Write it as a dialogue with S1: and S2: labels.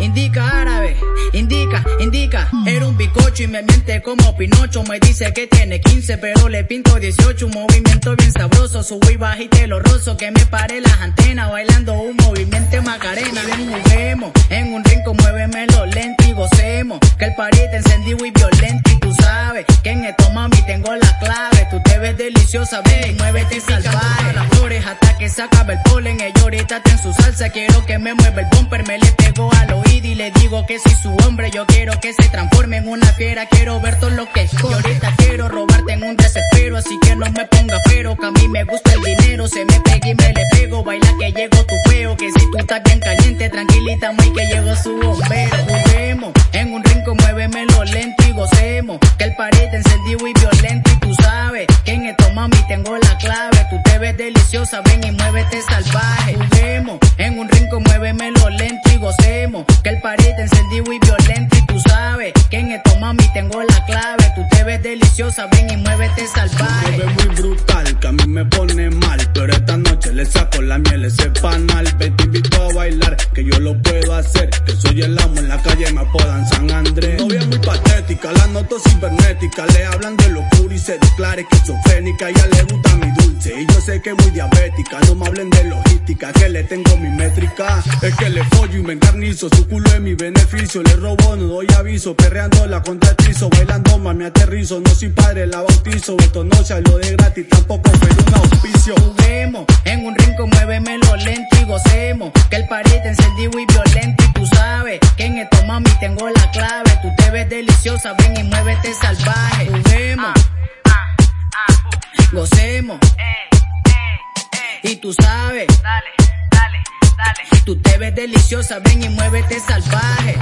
S1: Indica árabe, indica, indica. Era un bicocho y me miente como Pinocho. Me dice que tiene 15, pero le pinto 18. Un movimiento bien sabroso, subo y bajite lo roso. Que me pare las antenas bailando un movimiento macarena. Ven, juguemos, en un rincón muéveme lo lento y Que el party te encendido y violento y tú sabes que en esto mami tengo la clave. Tú te ves deliciosa, ven, muévete salvaje. Las hasta que se acabe el polen. Ella ahorita está en su salsa, quiero que me mueva el bumper. Me le pego al oído y le digo que soy su hombre. Yo quiero que se transforme en una fiera, quiero ver todo lo que es. Y ahorita quiero robarte en un desespero, así que no me ponga pero. Que a mí me gusta el dinero, se me tú caliente, tranquilita, muy que llego su bombero. Juguemos en un rincón, lo lento y gocemos. Que el party encendido y violento y tú sabes que en esto mami tengo la clave. Tú te ves deliciosa, ven y muévete salvaje. Juguemos en un rincón, lo lento y gocemos. Que el party encendido y violento y tú sabes que en esto mami tengo la clave. Tú te ves deliciosa, ven y muévete salvaje.
S2: Me muy brutal, que a mí me pone mal. Pero esta noche le saco la miel, ese panal. Que soy el amo en la calle, me apodan San Andrés. Novia muy patética, la noto cibernética. Le hablan de locura y se declara esquizofrénica. Ya le gusta mi dulce y yo sé que es muy diabética. No me hablen de logística, que le tengo mi métrica. Es que le follo y me encarnizo, su culo es mi beneficio. Le robo, no doy aviso, perreando la contratrizo. Bailando mami aterrizo, no soy padre, la bautizo. Esto no sea lo de gratis, tampoco fue un auspicio.
S1: Juguemos en un rincón, muévemelo lento y gocemos. Que el party te encendido y violento en esto mami tengo la clave. Tú te ves deliciosa, ven y muévete salvaje. Juguemos, gocemos. Y tú sabes,
S3: dale, dale, dale.
S1: Tú te ves deliciosa, ven y muévete salvaje.